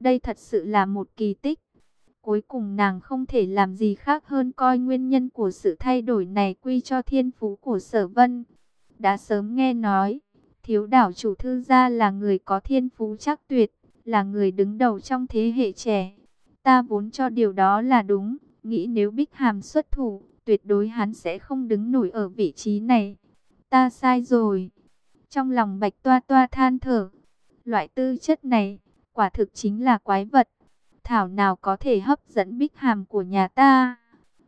Đây thật sự là một kỳ tích. Cuối cùng nàng không thể làm gì khác hơn coi nguyên nhân của sự thay đổi này quy cho thiên phú của sở vân. Đã sớm nghe nói, thiếu đảo chủ thư gia là người có thiên phú chắc tuyệt, là người đứng đầu trong thế hệ trẻ. Ta vốn cho điều đó là đúng, nghĩ nếu Bích Hàm xuất thủ, tuyệt đối hắn sẽ không đứng nổi ở vị trí này. Ta sai rồi. Trong lòng bạch toa toa than thở, loại tư chất này, quả thực chính là quái vật. Thảo nào có thể hấp dẫn Bích Hàm của nhà ta.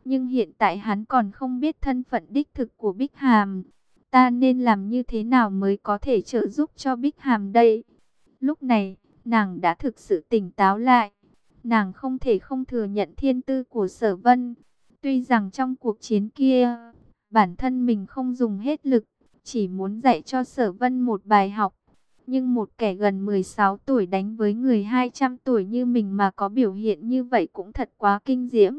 Nhưng hiện tại hắn còn không biết thân phận đích thực của Bích Hàm. Ta nên làm như thế nào mới có thể trợ giúp cho Bích Hàm đây? Lúc này, nàng đã thực sự tỉnh táo lại. Nàng không thể không thừa nhận thiên tư của sở vân. Tuy rằng trong cuộc chiến kia, bản thân mình không dùng hết lực, chỉ muốn dạy cho sở vân một bài học. Nhưng một kẻ gần 16 tuổi đánh với người 200 tuổi như mình mà có biểu hiện như vậy cũng thật quá kinh diễm.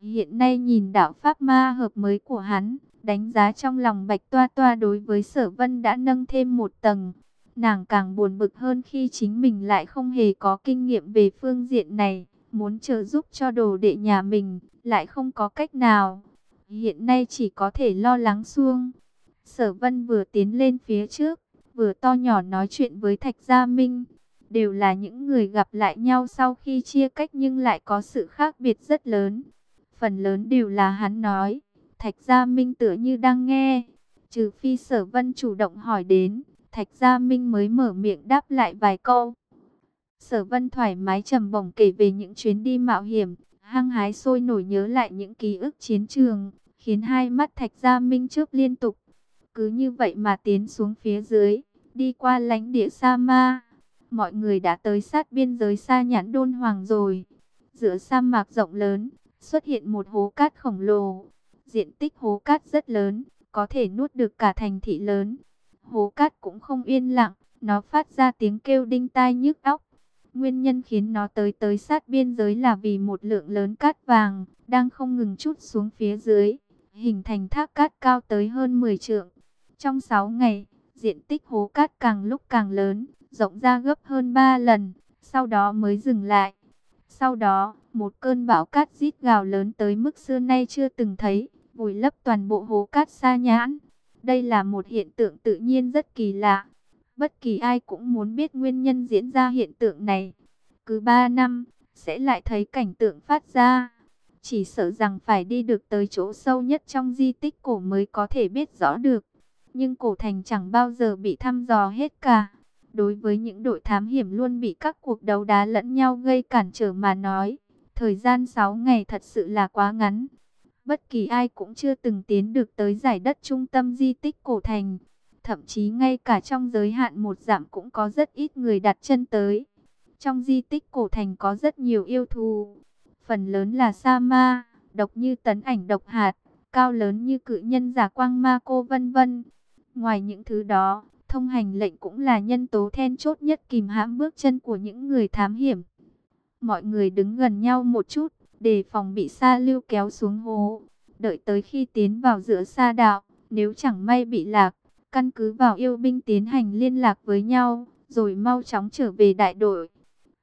Hiện nay nhìn đạo Pháp ma hợp mới của hắn, đánh giá trong lòng Bạch Toa Toa đối với sở vân đã nâng thêm một tầng. Nàng càng buồn bực hơn khi chính mình lại không hề có kinh nghiệm về phương diện này, muốn trợ giúp cho đồ đệ nhà mình, lại không có cách nào. Hiện nay chỉ có thể lo lắng xuông. Sở vân vừa tiến lên phía trước, vừa to nhỏ nói chuyện với Thạch Gia Minh. Đều là những người gặp lại nhau sau khi chia cách nhưng lại có sự khác biệt rất lớn. Phần lớn đều là hắn nói. Thạch Gia Minh tựa như đang nghe. Trừ phi sở vân chủ động hỏi đến, Thạch Gia Minh mới mở miệng đáp lại vài câu. Sở vân thoải mái trầm bổng kể về những chuyến đi mạo hiểm, hăng hái sôi nổi nhớ lại những ký ức chiến trường, khiến hai mắt Thạch Gia Minh chớp liên tục. Cứ như vậy mà tiến xuống phía dưới, đi qua lãnh địa Sa Ma. Mọi người đã tới sát biên giới xa nhãn đôn hoàng rồi. Giữa sa mạc rộng lớn, xuất hiện một hố cát khổng lồ. Diện tích hố cát rất lớn, có thể nuốt được cả thành thị lớn. Hố cát cũng không yên lặng, nó phát ra tiếng kêu đinh tai nhức óc. Nguyên nhân khiến nó tới tới sát biên giới là vì một lượng lớn cát vàng đang không ngừng chút xuống phía dưới, hình thành thác cát cao tới hơn 10 trượng. Trong 6 ngày, diện tích hố cát càng lúc càng lớn, rộng ra gấp hơn 3 lần, sau đó mới dừng lại. Sau đó, một cơn bão cát rít gào lớn tới mức xưa nay chưa từng thấy, vùi lấp toàn bộ hố cát xa nhãn. Đây là một hiện tượng tự nhiên rất kỳ lạ. Bất kỳ ai cũng muốn biết nguyên nhân diễn ra hiện tượng này. Cứ 3 năm, sẽ lại thấy cảnh tượng phát ra. Chỉ sợ rằng phải đi được tới chỗ sâu nhất trong di tích cổ mới có thể biết rõ được. Nhưng cổ thành chẳng bao giờ bị thăm dò hết cả. Đối với những đội thám hiểm luôn bị các cuộc đấu đá lẫn nhau gây cản trở mà nói. Thời gian 6 ngày thật sự là quá ngắn. Bất kỳ ai cũng chưa từng tiến được tới giải đất trung tâm di tích cổ thành. Thậm chí ngay cả trong giới hạn một giảm cũng có rất ít người đặt chân tới. Trong di tích cổ thành có rất nhiều yêu thù. Phần lớn là sa ma, độc như tấn ảnh độc hạt, cao lớn như cự nhân giả quang ma cô vân vân. Ngoài những thứ đó, thông hành lệnh cũng là nhân tố then chốt nhất kìm hãm bước chân của những người thám hiểm. Mọi người đứng gần nhau một chút, để phòng bị sa lưu kéo xuống hố. Đợi tới khi tiến vào giữa sa đạo, nếu chẳng may bị lạc, căn cứ vào yêu binh tiến hành liên lạc với nhau, rồi mau chóng trở về đại đội.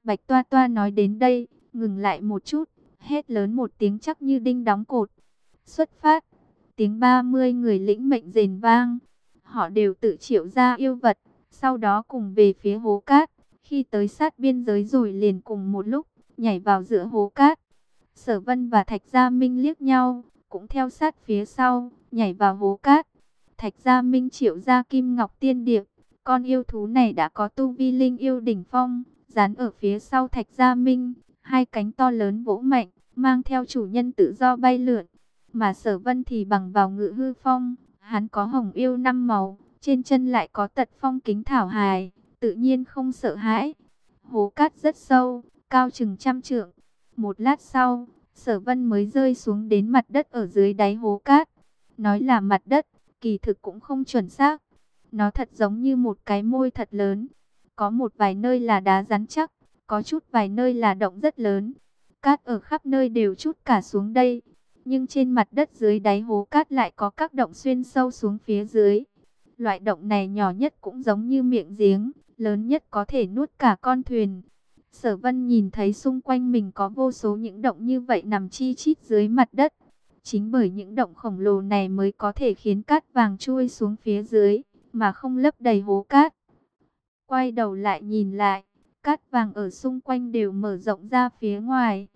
Bạch Toa Toa nói đến đây, ngừng lại một chút, hét lớn một tiếng chắc như đinh đóng cột. Xuất phát, tiếng 30 người lĩnh mệnh rền vang. Họ đều tự triệu ra yêu vật, sau đó cùng về phía hố cát. Khi tới sát biên giới rồi liền cùng một lúc, nhảy vào giữa hố cát. Sở Vân và Thạch Gia Minh liếc nhau, cũng theo sát phía sau, nhảy vào hố cát. Thạch Gia Minh triệu ra Kim Ngọc Tiên Điệp, con yêu thú này đã có tu vi linh yêu đỉnh phong, dán ở phía sau Thạch Gia Minh, hai cánh to lớn vỗ mạnh, mang theo chủ nhân tự do bay lượn. Mà Sở Vân thì bằng vào ngự hư phong, hắn có hồng yêu năm màu, trên chân lại có tật phong kính thảo hài, tự nhiên không sợ hãi. Hố cát rất sâu, cao chừng trăm trượng. Một lát sau, Sở Vân mới rơi xuống đến mặt đất ở dưới đáy hố cát. Nói là mặt đất, kỳ thực cũng không chuẩn xác. Nó thật giống như một cái môi thật lớn. Có một vài nơi là đá rắn chắc, có chút vài nơi là động rất lớn. Cát ở khắp nơi đều chút cả xuống đây. Nhưng trên mặt đất dưới đáy hố cát lại có các động xuyên sâu xuống phía dưới. Loại động này nhỏ nhất cũng giống như miệng giếng, lớn nhất có thể nuốt cả con thuyền. Sở vân nhìn thấy xung quanh mình có vô số những động như vậy nằm chi chít dưới mặt đất. Chính bởi những động khổng lồ này mới có thể khiến cát vàng chui xuống phía dưới, mà không lấp đầy hố cát. Quay đầu lại nhìn lại, cát vàng ở xung quanh đều mở rộng ra phía ngoài.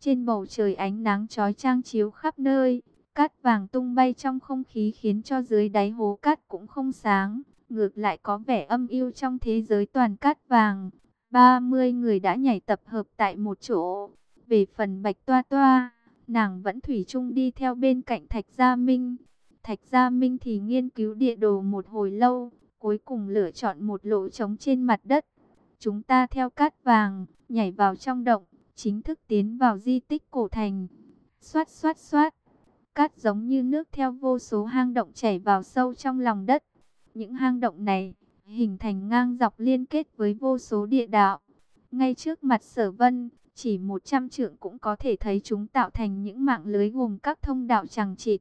Trên bầu trời ánh nắng chói chang chiếu khắp nơi, cát vàng tung bay trong không khí khiến cho dưới đáy hố cát cũng không sáng, ngược lại có vẻ âm u trong thế giới toàn cát vàng. 30 người đã nhảy tập hợp tại một chỗ. Về phần Bạch Toa Toa, nàng vẫn thủy chung đi theo bên cạnh Thạch Gia Minh. Thạch Gia Minh thì nghiên cứu địa đồ một hồi lâu, cuối cùng lựa chọn một lỗ trống trên mặt đất. Chúng ta theo cát vàng, nhảy vào trong động, chính thức tiến vào di tích cổ thành. Xoát xoát xoát, cát giống như nước theo vô số hang động chảy vào sâu trong lòng đất. Những hang động này hình thành ngang dọc liên kết với vô số địa đạo. Ngay trước mặt sở vân, chỉ 100 trượng cũng có thể thấy chúng tạo thành những mạng lưới gồm các thông đạo chẳng chịt.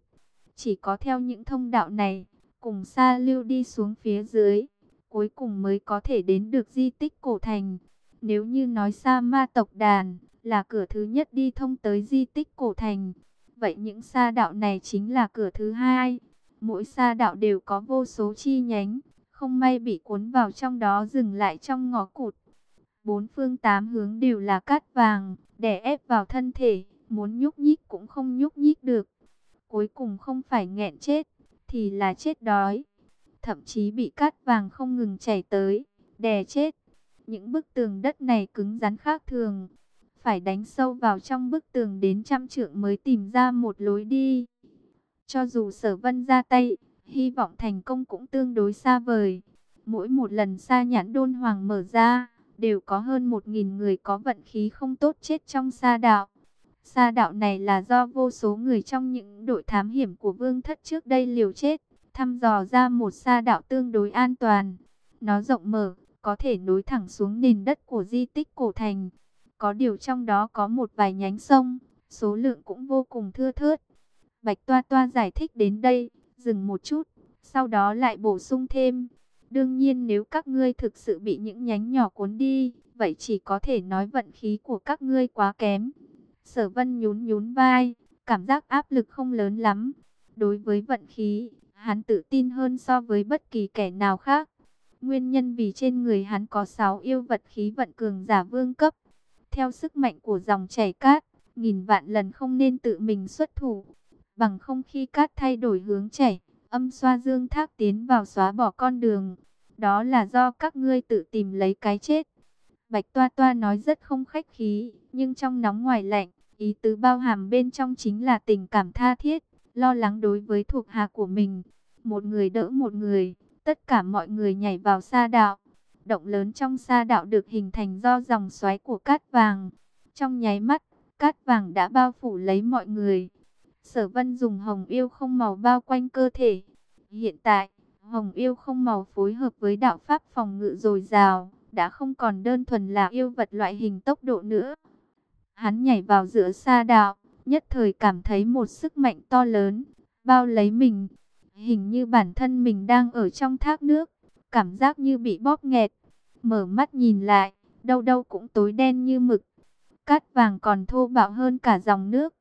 Chỉ có theo những thông đạo này, cùng xa lưu đi xuống phía dưới, cuối cùng mới có thể đến được di tích cổ thành. Nếu như nói xa ma tộc đàn là cửa thứ nhất đi thông tới di tích cổ thành, vậy những sa đạo này chính là cửa thứ hai. Mỗi sa đạo đều có vô số chi nhánh, không may bị cuốn vào trong đó dừng lại trong ngõ cụt. Bốn phương tám hướng đều là cát vàng, đè ép vào thân thể, muốn nhúc nhích cũng không nhúc nhích được. Cuối cùng không phải nghẹn chết, thì là chết đói. Thậm chí bị cát vàng không ngừng chảy tới, đè chết. Những bức tường đất này cứng rắn khác thường. Phải đánh sâu vào trong bức tường đến trăm trượng mới tìm ra một lối đi. Cho dù sở vân ra tay, hy vọng thành công cũng tương đối xa vời. Mỗi một lần xa nhãn đôn hoàng mở ra, đều có hơn một nghìn người có vận khí không tốt chết trong sa đạo. Sa đạo này là do vô số người trong những đội thám hiểm của vương thất trước đây liều chết, thăm dò ra một sa đạo tương đối an toàn. Nó rộng mở, có thể nối thẳng xuống nền đất của di tích cổ thành. Có điều trong đó có một vài nhánh sông, số lượng cũng vô cùng thưa thớt. Bạch Toa Toa giải thích đến đây, dừng một chút, sau đó lại bổ sung thêm. Đương nhiên nếu các ngươi thực sự bị những nhánh nhỏ cuốn đi, vậy chỉ có thể nói vận khí của các ngươi quá kém. Sở vân nhún nhún vai, cảm giác áp lực không lớn lắm. Đối với vận khí, hắn tự tin hơn so với bất kỳ kẻ nào khác. Nguyên nhân vì trên người hắn có 6 yêu vật khí vận cường giả vương cấp. Theo sức mạnh của dòng chảy cát, nghìn vạn lần không nên tự mình xuất thủ bằng không khi cát thay đổi hướng chảy, âm xoa dương thác tiến vào xóa bỏ con đường. Đó là do các ngươi tự tìm lấy cái chết. Bạch Toa Toa nói rất không khách khí, nhưng trong nóng ngoài lạnh, ý tứ bao hàm bên trong chính là tình cảm tha thiết, lo lắng đối với thuộc hạ của mình. Một người đỡ một người, tất cả mọi người nhảy vào sa đạo. Động lớn trong sa đạo được hình thành do dòng xoáy của cát vàng. Trong nháy mắt, cát vàng đã bao phủ lấy mọi người. Sở vân dùng hồng yêu không màu bao quanh cơ thể. Hiện tại, hồng yêu không màu phối hợp với đạo pháp phòng ngự dồi dào, đã không còn đơn thuần là yêu vật loại hình tốc độ nữa. Hắn nhảy vào giữa sa đạo, nhất thời cảm thấy một sức mạnh to lớn, bao lấy mình. Hình như bản thân mình đang ở trong thác nước, cảm giác như bị bóp nghẹt. Mở mắt nhìn lại, đâu đâu cũng tối đen như mực. Cát vàng còn thô bạo hơn cả dòng nước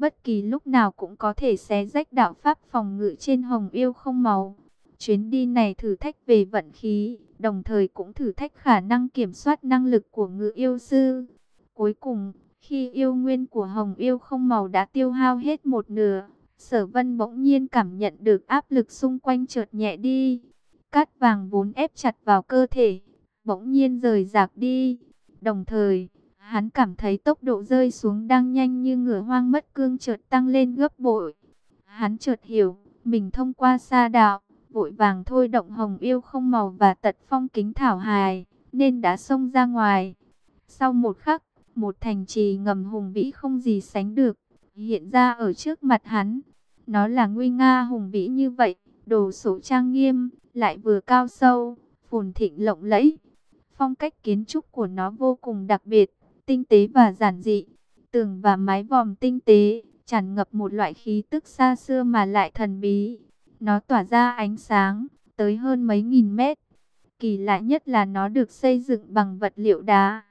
bất kỳ lúc nào cũng có thể xé rách đạo pháp phòng ngự trên hồng yêu không màu. Chuyến đi này thử thách về vận khí, đồng thời cũng thử thách khả năng kiểm soát năng lực của ngự yêu sư. Cuối cùng, khi yêu nguyên của hồng yêu không màu đã tiêu hao hết một nửa, sở vân bỗng nhiên cảm nhận được áp lực xung quanh chợt nhẹ đi. Cát vàng vốn ép chặt vào cơ thể, bỗng nhiên rời rạc đi. Đồng thời, Hắn cảm thấy tốc độ rơi xuống đang nhanh như ngựa hoang mất cương chợt tăng lên gấp bội. Hắn chợt hiểu, mình thông qua xa đạo, vội vàng thôi động hồng yêu không màu và tật phong kính thảo hài, nên đã xông ra ngoài. Sau một khắc, một thành trì ngầm hùng vĩ không gì sánh được, hiện ra ở trước mặt hắn. Nó là nguy nga hùng vĩ như vậy, đồ sổ trang nghiêm, lại vừa cao sâu, phồn thịnh lộng lẫy. Phong cách kiến trúc của nó vô cùng đặc biệt, tinh tế và giản dị. Tường và mái vòm tinh tế, tràn ngập một loại khí tức xa xưa mà lại thần bí. Nó tỏa ra ánh sáng, tới hơn mấy nghìn mét. Kỳ lạ nhất là nó được xây dựng bằng vật liệu đá.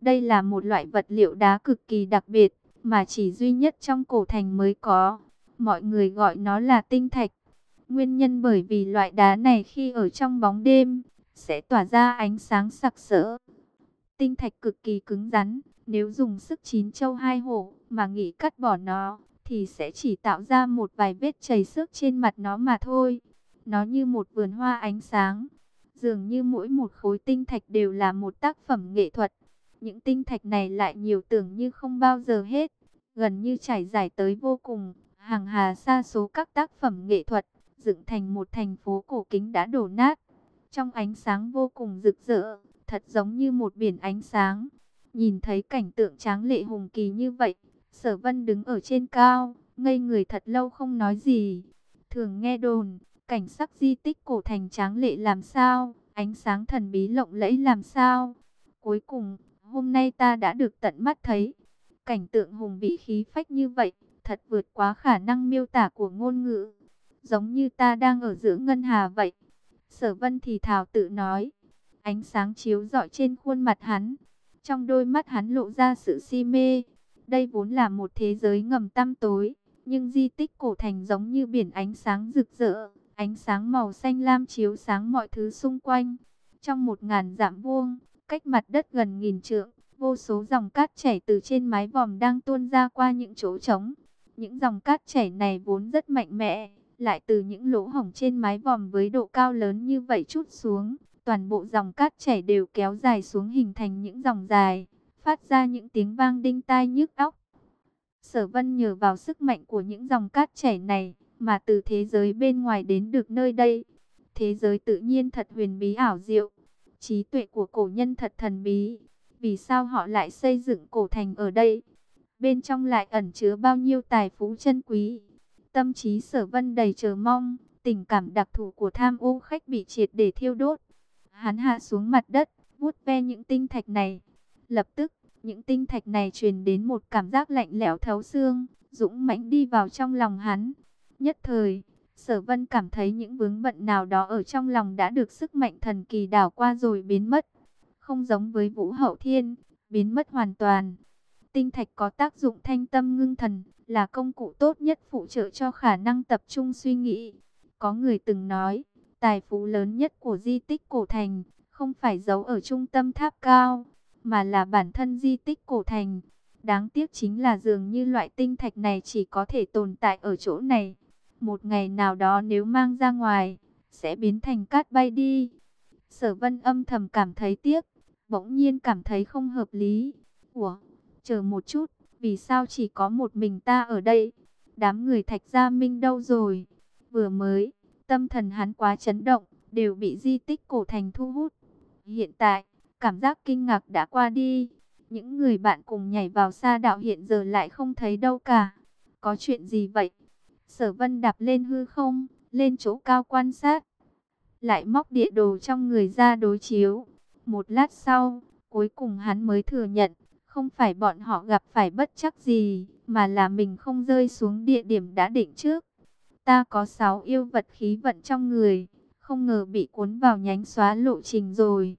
Đây là một loại vật liệu đá cực kỳ đặc biệt, mà chỉ duy nhất trong cổ thành mới có. Mọi người gọi nó là tinh thạch. Nguyên nhân bởi vì loại đá này khi ở trong bóng đêm, sẽ tỏa ra ánh sáng sặc sỡ. Tinh thạch cực kỳ cứng rắn, nếu dùng sức chín châu hai hổ mà nghĩ cắt bỏ nó, thì sẽ chỉ tạo ra một vài vết chảy xước trên mặt nó mà thôi. Nó như một vườn hoa ánh sáng. Dường như mỗi một khối tinh thạch đều là một tác phẩm nghệ thuật. Những tinh thạch này lại nhiều tưởng như không bao giờ hết, gần như trải dài tới vô cùng, hàng hà xa số các tác phẩm nghệ thuật, dựng thành một thành phố cổ kính đã đổ nát. Trong ánh sáng vô cùng rực rỡ, thật giống như một biển ánh sáng. Nhìn thấy cảnh tượng tráng lệ hùng kỳ như vậy, sở vân đứng ở trên cao, ngây người thật lâu không nói gì. Thường nghe đồn, cảnh sắc di tích cổ thành tráng lệ làm sao, ánh sáng thần bí lộng lẫy làm sao. Cuối cùng, hôm nay ta đã được tận mắt thấy. Cảnh tượng hùng vĩ khí phách như vậy, thật vượt quá khả năng miêu tả của ngôn ngữ. Giống như ta đang ở giữa ngân hà vậy. Sở vân thì thào tự nói. Ánh sáng chiếu rọi trên khuôn mặt hắn. Trong đôi mắt hắn lộ ra sự si mê. Đây vốn là một thế giới ngầm tăm tối. Nhưng di tích cổ thành giống như biển ánh sáng rực rỡ. Ánh sáng màu xanh lam chiếu sáng mọi thứ xung quanh. Trong một ngàn dặm vuông, cách mặt đất gần nghìn trượng, vô số dòng cát chảy từ trên mái vòm đang tuôn ra qua những chỗ trống. Những dòng cát chảy này vốn rất mạnh mẽ, lại từ những lỗ hổng trên mái vòm với độ cao lớn như vậy chút xuống. Toàn bộ dòng cát chảy đều kéo dài xuống hình thành những dòng dài, phát ra những tiếng vang đinh tai nhức óc. Sở vân nhờ vào sức mạnh của những dòng cát chảy này, mà từ thế giới bên ngoài đến được nơi đây. Thế giới tự nhiên thật huyền bí ảo diệu, trí tuệ của cổ nhân thật thần bí. Vì sao họ lại xây dựng cổ thành ở đây? Bên trong lại ẩn chứa bao nhiêu tài phú chân quý? Tâm trí sở vân đầy chờ mong, tình cảm đặc thù của tham ô khách bị triệt để thiêu đốt. Hắn hạ xuống mặt đất, vuốt ve những tinh thạch này. Lập tức, những tinh thạch này truyền đến một cảm giác lạnh lẽo thấu xương, dũng mãnh đi vào trong lòng hắn. Nhất thời, sở vân cảm thấy những vướng bận nào đó ở trong lòng đã được sức mạnh thần kỳ đảo qua rồi biến mất. Không giống với vũ hậu thiên, biến mất hoàn toàn. Tinh thạch có tác dụng thanh tâm ngưng thần, là công cụ tốt nhất phụ trợ cho khả năng tập trung suy nghĩ. Có người từng nói, tài phú lớn nhất của di tích cổ thành, không phải giấu ở trung tâm tháp cao, mà là bản thân di tích cổ thành. Đáng tiếc chính là dường như loại tinh thạch này chỉ có thể tồn tại ở chỗ này. Một ngày nào đó nếu mang ra ngoài, sẽ biến thành cát bay đi. Sở vân âm thầm cảm thấy tiếc, bỗng nhiên cảm thấy không hợp lý. Ủa, chờ một chút, vì sao chỉ có một mình ta ở đây? Đám người thạch gia minh đâu rồi? Vừa mới, tâm thần hắn quá chấn động, đều bị di tích cổ thành thu hút. Hiện tại, cảm giác kinh ngạc đã qua đi. Những người bạn cùng nhảy vào xa đạo hiện giờ lại không thấy đâu cả. Có chuyện gì vậy? Sở vân đạp lên hư không, lên chỗ cao quan sát. Lại móc địa đồ trong người ra đối chiếu. Một lát sau, cuối cùng hắn mới thừa nhận, không phải bọn họ gặp phải bất chắc gì, mà là mình không rơi xuống địa điểm đã định trước. Ta có sáu yêu vật khí vận trong người, không ngờ bị cuốn vào nhánh xóa lộ trình rồi.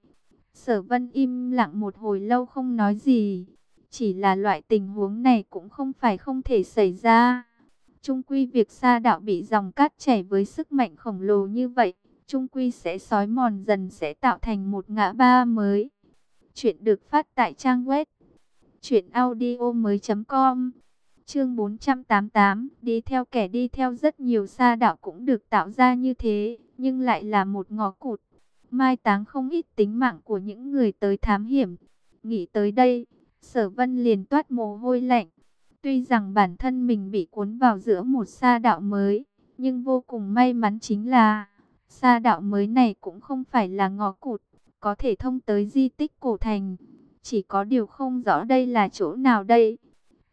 Sở vân im lặng một hồi lâu không nói gì. Chỉ là loại tình huống này cũng không phải không thể xảy ra. Trung quy việc xa đạo bị dòng cát chảy với sức mạnh khổng lồ như vậy, Trung quy sẽ sói mòn dần sẽ tạo thành một ngã ba mới. Chuyện được phát tại trang web audio mới com Chương 488, đi theo kẻ đi theo rất nhiều xa đạo cũng được tạo ra như thế, nhưng lại là một ngõ cụt. Mai táng không ít tính mạng của những người tới thám hiểm. Nghĩ tới đây, sở vân liền toát mồ hôi lạnh. Tuy rằng bản thân mình bị cuốn vào giữa một sa đạo mới, nhưng vô cùng may mắn chính là sa đạo mới này cũng không phải là ngõ cụt, có thể thông tới di tích cổ thành. Chỉ có điều không rõ đây là chỗ nào đây.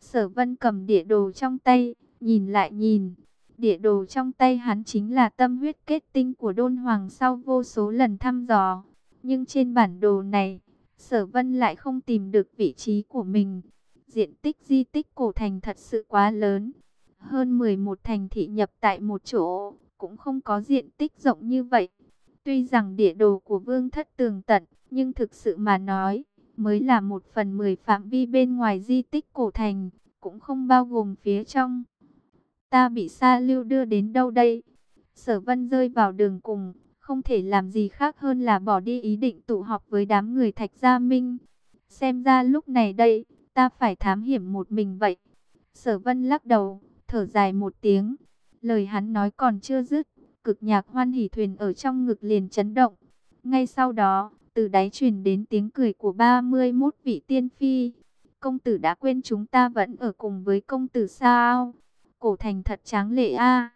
Sở vân cầm địa đồ trong tay, nhìn lại nhìn. Địa đồ trong tay hắn chính là tâm huyết kết tinh của đôn hoàng sau vô số lần thăm dò. Nhưng trên bản đồ này, sở vân lại không tìm được vị trí của mình. Diện tích di tích cổ thành thật sự quá lớn. Hơn 11 thành thị nhập tại một chỗ, cũng không có diện tích rộng như vậy. Tuy rằng địa đồ của vương thất tường tận, nhưng thực sự mà nói, mới là một phần mười phạm vi bên ngoài di tích cổ thành, cũng không bao gồm phía trong. Ta bị Sa Lưu đưa đến đâu đây? Sở Vân rơi vào đường cùng, không thể làm gì khác hơn là bỏ đi ý định tụ họp với đám người Thạch Gia Minh. Xem ra lúc này đây, ta phải thám hiểm một mình vậy. Sở Vân lắc đầu, thở dài một tiếng. Lời hắn nói còn chưa dứt, cực nhạc hoan hỉ thuyền ở trong ngực liền chấn động. Ngay sau đó, từ đáy truyền đến tiếng cười của 31 vị tiên phi. Công tử đã quên chúng ta vẫn ở cùng với công tử sao? Cổ thành thật tráng lệ a.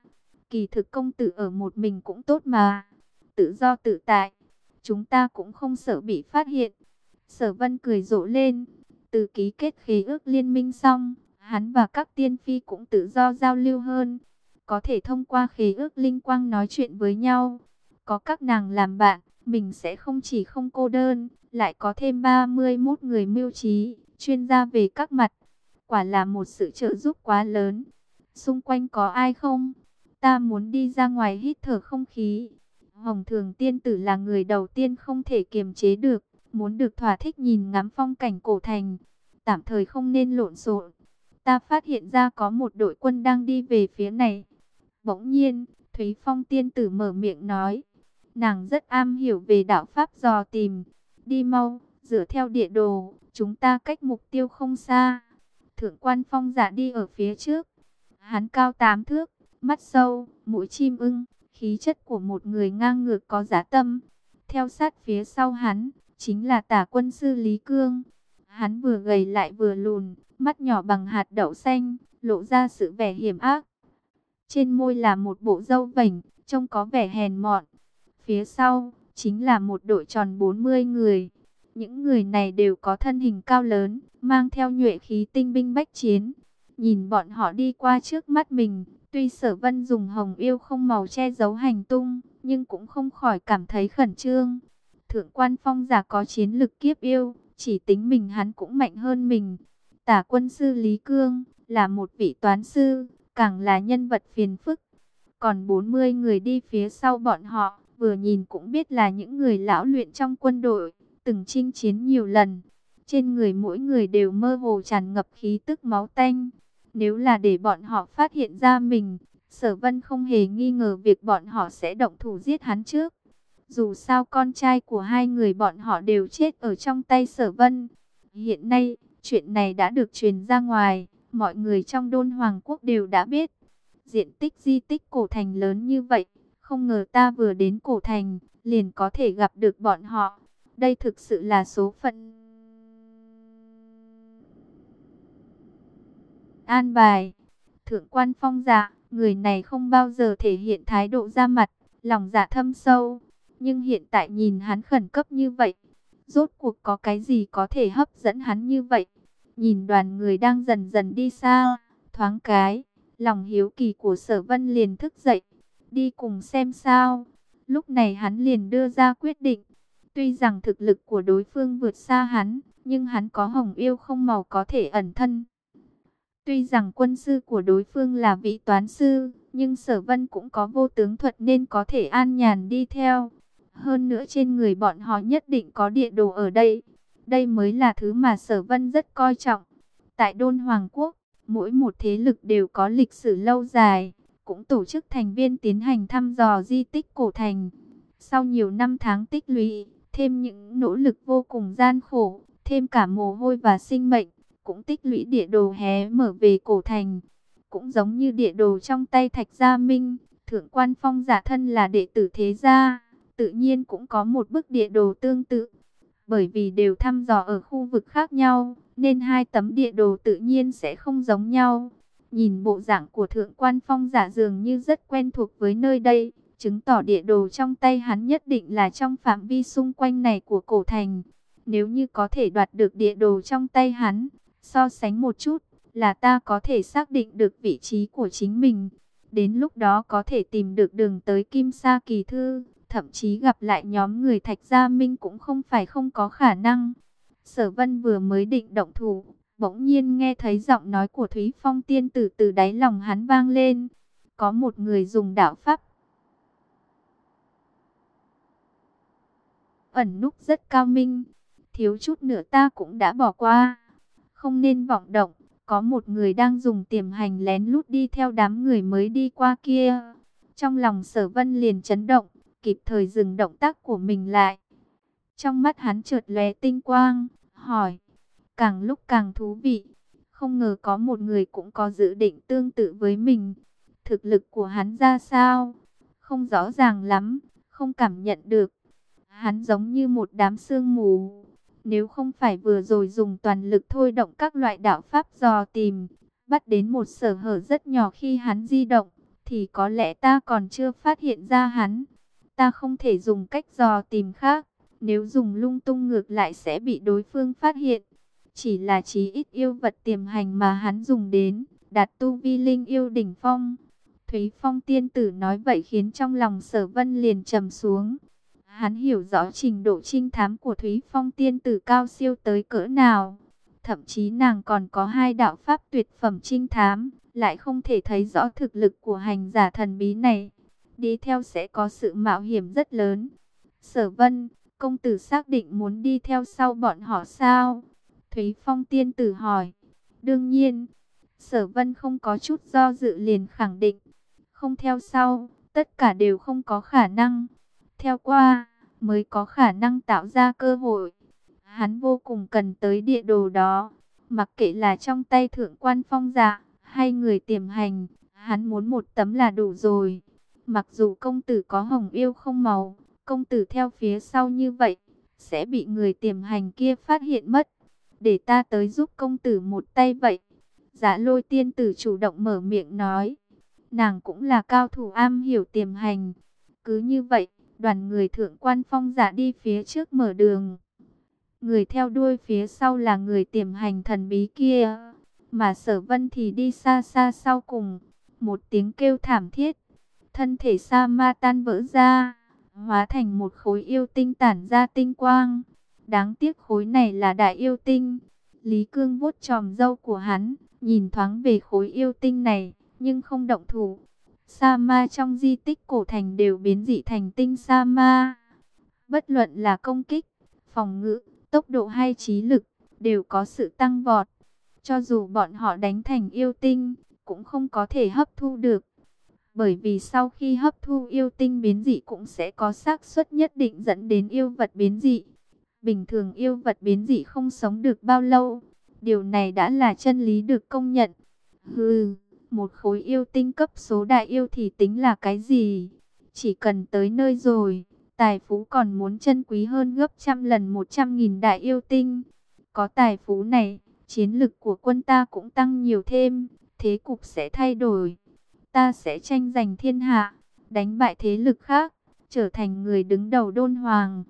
Kỳ thực công tử ở một mình cũng tốt mà. Tự do tự tại. Chúng ta cũng không sợ bị phát hiện. Sở vân cười rộ lên. Từ ký kết khế ước liên minh xong, hắn và các tiên phi cũng tự do giao lưu hơn. Có thể thông qua khế ước linh quang nói chuyện với nhau. Có các nàng làm bạn, mình sẽ không chỉ không cô đơn, lại có thêm 31 người mưu trí, chuyên gia về các mặt. Quả là một sự trợ giúp quá lớn. Xung quanh có ai không? Ta muốn đi ra ngoài hít thở không khí. Hồng Thường Tiên Tử là người đầu tiên không thể kiềm chế được, muốn được thỏa thích nhìn ngắm phong cảnh cổ thành. Tạm thời không nên lộn xộn. Ta phát hiện ra có một đội quân đang đi về phía này. Bỗng nhiên, Thúy Phong Tiên Tử mở miệng nói. Nàng rất am hiểu về đạo Pháp dò tìm. Đi mau, dựa theo địa đồ, chúng ta cách mục tiêu không xa. Thượng quan phong giả đi ở phía trước. Hắn cao tám thước, mắt sâu, mũi chim ưng, khí chất của một người ngang ngược có giá tâm. Theo sát phía sau hắn, chính là tả quân sư Lý Cương. Hắn vừa gầy lại vừa lùn, mắt nhỏ bằng hạt đậu xanh, lộ ra sự vẻ hiểm ác. Trên môi là một bộ râu vành, trông có vẻ hèn mọn. Phía sau, chính là một đội tròn 40 người. Những người này đều có thân hình cao lớn, mang theo nhuệ khí tinh binh bách chiến. Nhìn bọn họ đi qua trước mắt mình, tuy sở vân dùng hồng yêu không màu che giấu hành tung, nhưng cũng không khỏi cảm thấy khẩn trương. Thượng quan phong giả có chiến lực kiếp yêu, chỉ tính mình hắn cũng mạnh hơn mình. Tả quân sư Lý Cương, là một vị toán sư, càng là nhân vật phiền phức. Còn 40 người đi phía sau bọn họ, vừa nhìn cũng biết là những người lão luyện trong quân đội, từng chinh chiến nhiều lần. Trên người mỗi người đều mơ hồ tràn ngập khí tức máu tanh. Nếu là để bọn họ phát hiện ra mình, sở vân không hề nghi ngờ việc bọn họ sẽ động thủ giết hắn trước. Dù sao con trai của hai người bọn họ đều chết ở trong tay sở vân. Hiện nay, chuyện này đã được truyền ra ngoài, mọi người trong đôn hoàng quốc đều đã biết. Diện tích di tích cổ thành lớn như vậy, không ngờ ta vừa đến cổ thành, liền có thể gặp được bọn họ. Đây thực sự là số phận. An bài. Thượng quan phong dạ, người này không bao giờ thể hiện thái độ ra mặt, lòng dạ thâm sâu. Nhưng hiện tại nhìn hắn khẩn cấp như vậy, rốt cuộc có cái gì có thể hấp dẫn hắn như vậy? Nhìn đoàn người đang dần dần đi xa, thoáng cái, lòng hiếu kỳ của sở vân liền thức dậy, đi cùng xem sao. Lúc này hắn liền đưa ra quyết định, tuy rằng thực lực của đối phương vượt xa hắn, nhưng hắn có hồng yêu không màu có thể ẩn thân. Tuy rằng quân sư của đối phương là vị toán sư, nhưng sở vân cũng có vô tướng thuật nên có thể an nhàn đi theo. Hơn nữa trên người bọn họ nhất định có địa đồ ở đây. Đây mới là thứ mà sở vân rất coi trọng. Tại Đôn Hoàng Quốc, mỗi một thế lực đều có lịch sử lâu dài, cũng tổ chức thành viên tiến hành thăm dò di tích cổ thành. Sau nhiều năm tháng tích lũy, thêm những nỗ lực vô cùng gian khổ, thêm cả mồ hôi và sinh mệnh, cũng tích lũy địa đồ hé mở về cổ thành. Cũng giống như địa đồ trong tay Thạch Gia Minh, Thượng quan Phong giả thân là đệ tử thế gia, tự nhiên cũng có một bức địa đồ tương tự. Bởi vì đều thăm dò ở khu vực khác nhau, nên hai tấm địa đồ tự nhiên sẽ không giống nhau. Nhìn bộ dạng của thượng quan phong giả dường như rất quen thuộc với nơi đây, chứng tỏ địa đồ trong tay hắn nhất định là trong phạm vi xung quanh này của cổ thành. Nếu như có thể đoạt được địa đồ trong tay hắn, so sánh một chút, là ta có thể xác định được vị trí của chính mình. Đến lúc đó có thể tìm được đường tới Kim Sa Kỳ Thư, thậm chí gặp lại nhóm người Thạch Gia Minh cũng không phải không có khả năng. Sở Vân vừa mới định động thủ, bỗng nhiên nghe thấy giọng nói của Thúy Phong tiên tử từ đáy lòng hắn vang lên. Có một người dùng đạo pháp ẩn núp rất cao minh. thiếu chút nữa ta cũng đã bỏ qua. Không nên vọng động, có một người đang dùng tiềm hành lén lút đi theo đám người mới đi qua kia. Trong lòng sở vân liền chấn động, kịp thời dừng động tác của mình lại. Trong mắt hắn chợt lóe tinh quang, hỏi, càng lúc càng thú vị. Không ngờ có một người cũng có dự định tương tự với mình. Thực lực của hắn ra sao? Không rõ ràng lắm, không cảm nhận được. Hắn giống như một đám sương mù. Nếu không phải vừa rồi dùng toàn lực thôi động các loại đạo pháp dò tìm, bắt đến một sở hở rất nhỏ khi hắn di động, thì có lẽ ta còn chưa phát hiện ra hắn. Ta không thể dùng cách dò tìm khác, nếu dùng lung tung ngược lại sẽ bị đối phương phát hiện. Chỉ là chí ít yêu vật tiềm hành mà hắn dùng đến, đạt tu vi linh yêu đỉnh phong. Thúy Phong tiên tử nói vậy khiến trong lòng sở vân liền trầm xuống. Hắn hiểu rõ trình độ trinh thám của Thúy Phong tiên tử cao siêu tới cỡ nào. Thậm chí nàng còn có hai đạo pháp tuyệt phẩm trinh thám, lại không thể thấy rõ thực lực của hành giả thần bí này. Đi theo sẽ có sự mạo hiểm rất lớn. Sở vân, công tử xác định muốn đi theo sau bọn họ sao? Thúy Phong tiên tử hỏi. Đương nhiên, sở vân không có chút do dự liền khẳng định. Không theo sau, tất cả đều không có khả năng. Theo qua, mới có khả năng tạo ra cơ hội. Hắn vô cùng cần tới địa đồ đó. Mặc kệ là trong tay thượng quan phong dạ, hay người tiềm hành, hắn muốn một tấm là đủ rồi. Mặc dù công tử có hồng yêu không màu, công tử theo phía sau như vậy, sẽ bị người tiềm hành kia phát hiện mất. Để ta tới giúp công tử một tay vậy. Giả dạ lôi tiên tử chủ động mở miệng nói. Nàng cũng là cao thủ am hiểu tiềm hành. Cứ như vậy, đoàn người thượng quan phong giả đi phía trước mở đường. Người theo đuôi phía sau là người tiềm hành thần bí kia. Mà sở vân thì đi xa xa sau cùng. Một tiếng kêu thảm thiết. Thân thể sa ma tan vỡ ra. Hóa thành một khối yêu tinh tản ra tinh quang. Đáng tiếc khối này là đại yêu tinh. Lý Cương vuốt tròm dâu của hắn. Nhìn thoáng về khối yêu tinh này. Nhưng không động thủ. Sa ma trong di tích cổ thành đều biến dị thành tinh sa ma. Bất luận là công kích, phòng ngự, tốc độ hay trí lực, đều có sự tăng vọt. Cho dù bọn họ đánh thành yêu tinh, cũng không có thể hấp thu được. Bởi vì sau khi hấp thu yêu tinh biến dị cũng sẽ có xác suất nhất định dẫn đến yêu vật biến dị. Bình thường yêu vật biến dị không sống được bao lâu. Điều này đã là chân lý được công nhận. Hừ, một khối yêu tinh cấp số đại yêu thì tính là cái gì? Chỉ cần tới nơi rồi, tài phú còn muốn chân quý hơn gấp trăm lần một trăm nghìn đại yêu tinh. Có tài phú này, chiến lực của quân ta cũng tăng nhiều thêm, thế cục sẽ thay đổi. Ta sẽ tranh giành thiên hạ, đánh bại thế lực khác, trở thành người đứng đầu đôn hoàng.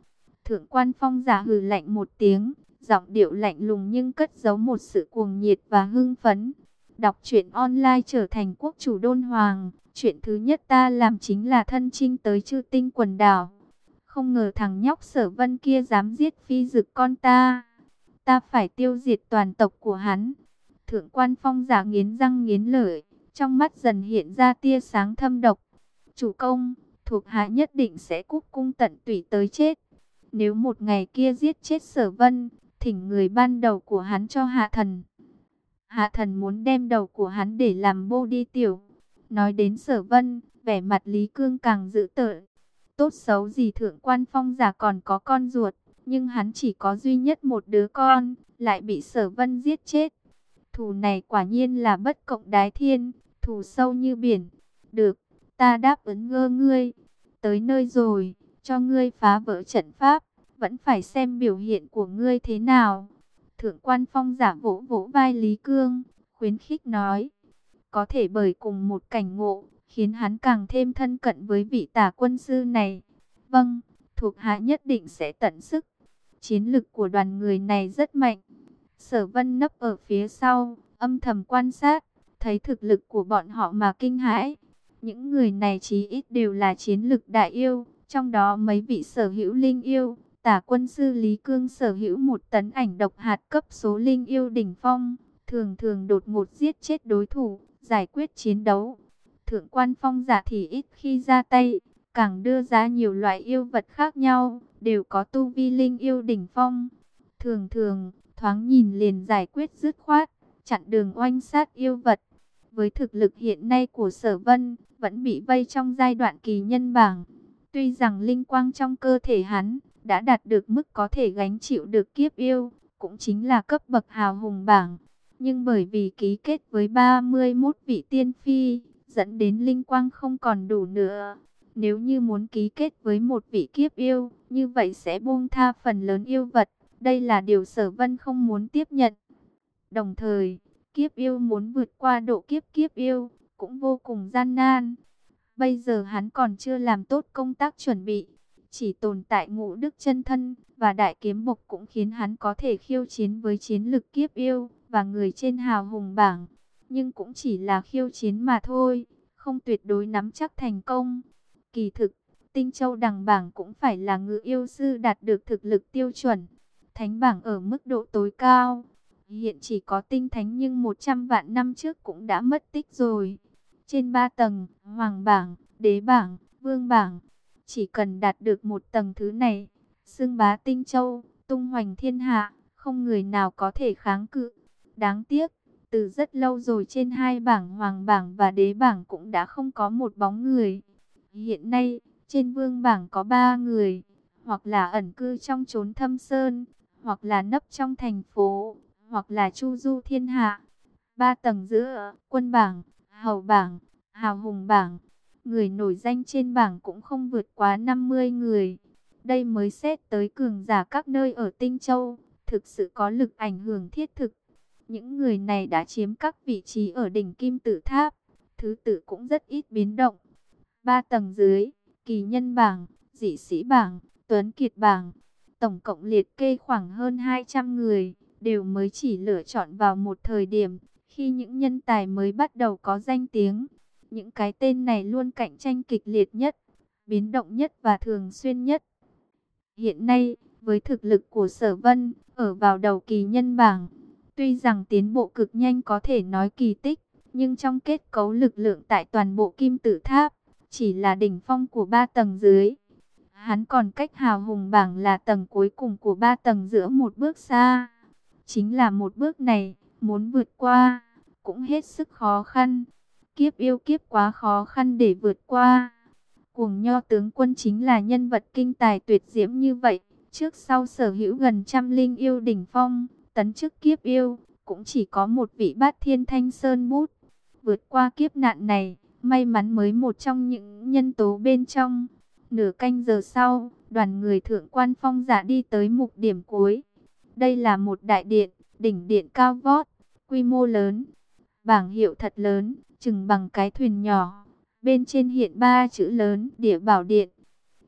Thượng quan phong giả hừ lạnh một tiếng, giọng điệu lạnh lùng nhưng cất giấu một sự cuồng nhiệt và hưng phấn. Đọc truyện online trở thành quốc chủ đôn hoàng, chuyện thứ nhất ta làm chính là thân chinh tới chư tinh quần đảo. Không ngờ thằng nhóc sở vân kia dám giết phi dực con ta. Ta phải tiêu diệt toàn tộc của hắn. Thượng quan phong giả nghiến răng nghiến lợi, trong mắt dần hiện ra tia sáng thâm độc. Chủ công, thuộc hạ nhất định sẽ cúc cung tận tủy tới chết. Nếu một ngày kia giết chết sở vân, thỉnh người ban đầu của hắn cho hạ thần. Hạ thần muốn đem đầu của hắn để làm bô đi tiểu. Nói đến sở vân, vẻ mặt Lý Cương càng dữ tợn. Tốt xấu gì thượng quan phong giả còn có con ruột, nhưng hắn chỉ có duy nhất một đứa con, lại bị sở vân giết chết. Thù này quả nhiên là bất cộng đái thiên, thù sâu như biển. Được, ta đáp ứng ngơ ngươi. Tới nơi rồi, cho ngươi phá vỡ trận pháp, vẫn phải xem biểu hiện của ngươi thế nào. Thượng quan phong giả vỗ vỗ vai Lý Cương, khuyến khích nói. Có thể bởi cùng một cảnh ngộ, khiến hắn càng thêm thân cận với vị tả quân sư này. Vâng, thuộc hạ nhất định sẽ tận sức. Chiến lực của đoàn người này rất mạnh. Sở vân nấp ở phía sau, âm thầm quan sát, thấy thực lực của bọn họ mà kinh hãi. Những người này chí ít đều là chiến lực đại yêu, trong đó mấy vị sở hữu linh yêu, Tả quân sư Lý Cương sở hữu một tấn ảnh độc hạt cấp số linh yêu đỉnh phong, thường thường đột ngột giết chết đối thủ, giải quyết chiến đấu. Thượng quan phong giả thì ít khi ra tay, càng đưa ra nhiều loại yêu vật khác nhau, đều có tu vi linh yêu đỉnh phong. Thường thường, thoáng nhìn liền giải quyết dứt khoát, chặn đường oanh sát yêu vật. Với thực lực hiện nay của sở vân, vẫn bị vây trong giai đoạn kỳ nhân bảng. Tuy rằng linh quang trong cơ thể hắn đã đạt được mức có thể gánh chịu được kiếp yêu, cũng chính là cấp bậc hào hùng bảng. Nhưng bởi vì ký kết với 31 vị tiên phi, dẫn đến linh quang không còn đủ nữa. Nếu như muốn ký kết với một vị kiếp yêu, như vậy sẽ buông tha phần lớn yêu vật. Đây là điều sở vân không muốn tiếp nhận. Đồng thời, kiếp yêu muốn vượt qua độ kiếp kiếp yêu, cũng vô cùng gian nan. Bây giờ hắn còn chưa làm tốt công tác chuẩn bị. Chỉ tồn tại ngũ đức chân thân và đại kiếm bộc cũng khiến hắn có thể khiêu chiến với chiến lực kiếp yêu và người trên hào hùng bảng. Nhưng cũng chỉ là khiêu chiến mà thôi, không tuyệt đối nắm chắc thành công. Kỳ thực, Tinh Châu đằng bảng cũng phải là ngự yêu sư đạt được thực lực tiêu chuẩn. Thánh bảng ở mức độ tối cao. Hiện chỉ có tinh thánh nhưng 100 vạn năm trước cũng đã mất tích rồi. Trên 3 tầng, hoàng bảng, đế bảng, vương bảng. Chỉ cần đạt được một tầng thứ này, xưng bá tinh châu, tung hoành thiên hạ, không người nào có thể kháng cự. Đáng tiếc, từ rất lâu rồi trên hai bảng hoàng bảng và đế bảng cũng đã không có một bóng người. Hiện nay, trên vương bảng có ba người, hoặc là ẩn cư trong chốn thâm sơn, hoặc là nấp trong thành phố, hoặc là chu du thiên hạ. Ba tầng giữa, quân bảng, hầu bảng, hào hùng bảng, người nổi danh trên bảng cũng không vượt quá 50 người. Đây mới xét tới cường giả các nơi ở Tinh Châu, thực sự có lực ảnh hưởng thiết thực. Những người này đã chiếm các vị trí ở đỉnh Kim Tử Tháp, thứ tự cũng rất ít biến động. Ba tầng dưới, kỳ nhân bảng, dị sĩ bảng, tuấn kiệt bảng, tổng cộng liệt kê khoảng hơn 200 người, đều mới chỉ lựa chọn vào một thời điểm, khi những nhân tài mới bắt đầu có danh tiếng. Những cái tên này luôn cạnh tranh kịch liệt nhất, biến động nhất và thường xuyên nhất. Hiện nay, với thực lực của sở vân, ở vào đầu kỳ nhân bảng, tuy rằng tiến bộ cực nhanh có thể nói kỳ tích, nhưng trong kết cấu lực lượng tại toàn bộ kim tử tháp, chỉ là đỉnh phong của ba tầng dưới. Hắn còn cách hào hùng bảng là tầng cuối cùng của ba tầng giữa một bước xa. Chính là một bước này, muốn vượt qua, cũng hết sức khó khăn. Kiếp yêu kiếp quá khó khăn để vượt qua. Cuồng nho tướng quân chính là nhân vật kinh tài tuyệt diễm như vậy. Trước sau sở hữu gần trăm linh yêu đỉnh phong, tấn chức kiếp yêu, cũng chỉ có một vị bát thiên thanh sơn bút. Vượt qua kiếp nạn này, may mắn mới một trong những nhân tố bên trong. Nửa canh giờ sau, đoàn người thượng quan phong giả đi tới mục điểm cuối. Đây là một đại điện, đỉnh điện cao vót, quy mô lớn. Bảng hiệu thật lớn, chừng bằng cái thuyền nhỏ. Bên trên hiện ba chữ lớn, địa bảo điện.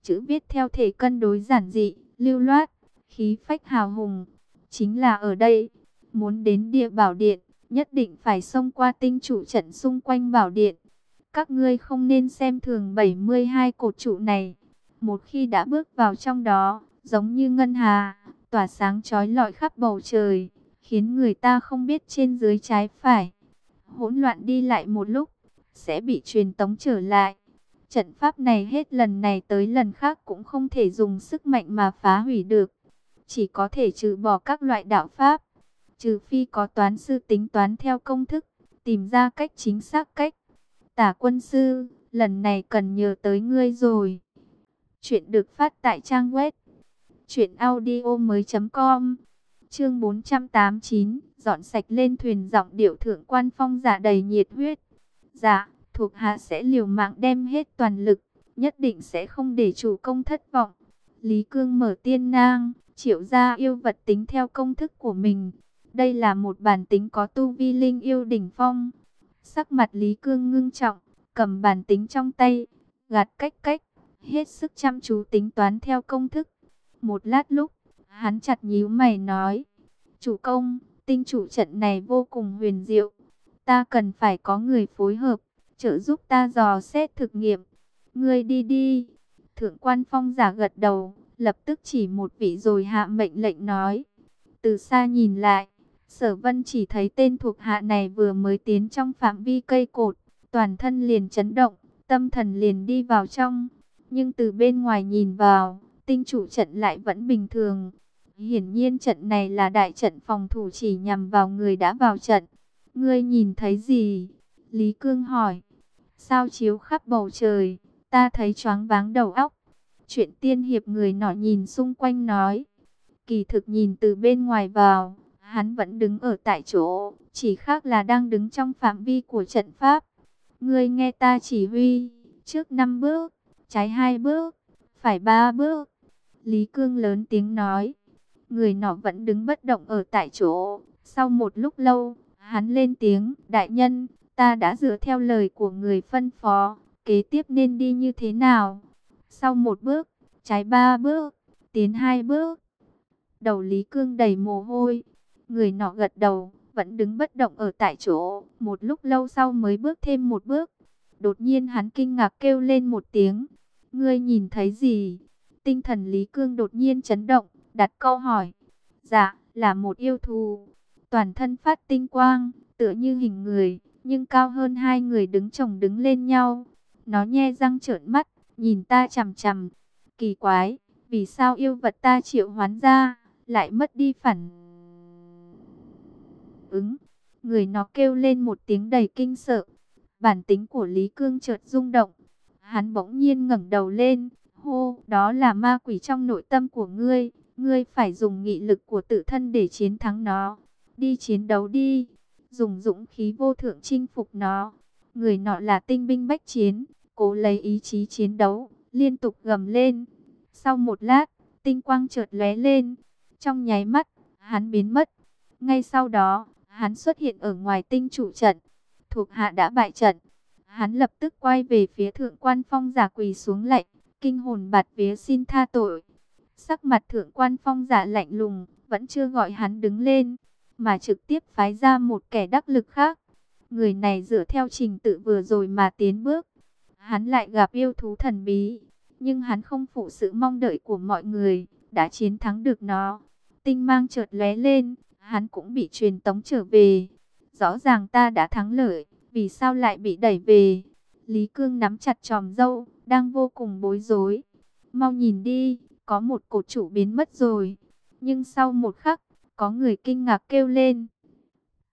Chữ viết theo thể cân đối giản dị, lưu loát, khí phách hào hùng. Chính là ở đây, muốn đến địa bảo điện, nhất định phải xông qua tinh trụ trận xung quanh bảo điện. Các ngươi không nên xem thường 72 cột trụ này. Một khi đã bước vào trong đó, giống như ngân hà, tỏa sáng chói lọi khắp bầu trời, khiến người ta không biết trên dưới trái phải. Hỗn loạn đi lại một lúc, sẽ bị truyền tống trở lại. Trận pháp này hết lần này tới lần khác cũng không thể dùng sức mạnh mà phá hủy được. Chỉ có thể trừ bỏ các loại đạo pháp. Trừ phi có toán sư tính toán theo công thức, tìm ra cách chính xác cách. Tả quân sư, lần này cần nhờ tới ngươi rồi. Chuyện được phát tại trang web truyệnaudiomoi.com. Chương 489, dọn sạch lên thuyền giọng điệu thượng quan phong giả đầy nhiệt huyết. Dạ, thuộc hạ sẽ liều mạng đem hết toàn lực, nhất định sẽ không để chủ công thất vọng. Lý Cương mở tiên nang, triệu ra yêu vật tính theo công thức của mình. Đây là một bản tính có tu vi linh yêu đỉnh phong. Sắc mặt Lý Cương ngưng trọng, cầm bản tính trong tay, gạt cách cách, hết sức chăm chú tính toán theo công thức. Một lát lúc, hắn chặt nhíu mày nói, chủ công, tinh chủ trận này vô cùng huyền diệu. Ta cần phải có người phối hợp, trợ giúp ta dò xét thực nghiệm. Ngươi đi đi. Thượng quan phong giả gật đầu, lập tức chỉ một vị rồi hạ mệnh lệnh nói. Từ xa nhìn lại, sở vân chỉ thấy tên thuộc hạ này vừa mới tiến trong phạm vi cây cột, toàn thân liền chấn động, tâm thần liền đi vào trong. Nhưng từ bên ngoài nhìn vào, tinh chủ trận lại vẫn bình thường. Hiển nhiên trận này là đại trận phòng thủ chỉ nhằm vào người đã vào trận. Ngươi nhìn thấy gì? Lý Cương hỏi. Sao chiếu khắp bầu trời, ta thấy choáng váng đầu óc. Chuyện tiên hiệp người nọ nhìn xung quanh nói. Kỳ thực nhìn từ bên ngoài vào, hắn vẫn đứng ở tại chỗ, chỉ khác là đang đứng trong phạm vi của trận pháp. Ngươi nghe ta chỉ huy, trước năm bước, trái hai bước, phải ba bước. Lý Cương lớn tiếng nói. Người nọ vẫn đứng bất động ở tại chỗ. Sau một lúc lâu, hắn lên tiếng, đại nhân, ta đã dựa theo lời của người phân phó, kế tiếp nên đi như thế nào? Sau một bước, trái ba bước, tiến hai bước. Đầu Lý Cương đầy mồ hôi, người nọ gật đầu, vẫn đứng bất động ở tại chỗ, một lúc lâu sau mới bước thêm một bước. Đột nhiên hắn kinh ngạc kêu lên một tiếng, ngươi nhìn thấy gì? Tinh thần Lý Cương đột nhiên chấn động, đặt câu hỏi. Dạ, là một yêu thù. Toàn thân phát tinh quang, tựa như hình người, nhưng cao hơn hai người đứng chồng đứng lên nhau. Nó nhe răng trợn mắt, nhìn ta chằm chằm. Kỳ quái, vì sao yêu vật ta triệu hoán ra, lại mất đi phản ứng. Người nó kêu lên một tiếng đầy kinh sợ. Bản tính của Lý Cương chợt rung động. Hắn bỗng nhiên ngẩng đầu lên, hô, đó là ma quỷ trong nội tâm của ngươi. Ngươi phải dùng nghị lực của tự thân để chiến thắng nó. Đi chiến đấu đi. Dùng dũng khí vô thượng chinh phục nó. Người nọ là tinh binh bách chiến. Cố lấy ý chí chiến đấu. Liên tục gầm lên. Sau một lát, tinh quang chợt lóe lên. Trong nháy mắt, hắn biến mất. Ngay sau đó, hắn xuất hiện ở ngoài tinh chủ trận. Thuộc hạ đã bại trận. Hắn lập tức quay về phía thượng quan phong giả quỳ xuống lạy. Kinh hồn bạt vía xin tha tội. Sắc mặt thượng quan phong giả lạnh lùng, vẫn chưa gọi hắn đứng lên, mà trực tiếp phái ra một kẻ đắc lực khác. Người này dựa theo trình tự vừa rồi mà tiến bước. Hắn lại gặp yêu thú thần bí, nhưng hắn không phụ sự mong đợi của mọi người, đã chiến thắng được nó. Tinh mang chợt lóe lên, hắn cũng bị truyền tống trở về. Rõ ràng ta đã thắng lợi, vì sao lại bị đẩy về? Lý Cương nắm chặt tròm dâu, đang vô cùng bối rối. Mau nhìn đi, có một cột trụ biến mất rồi. Nhưng sau một khắc, có người kinh ngạc kêu lên.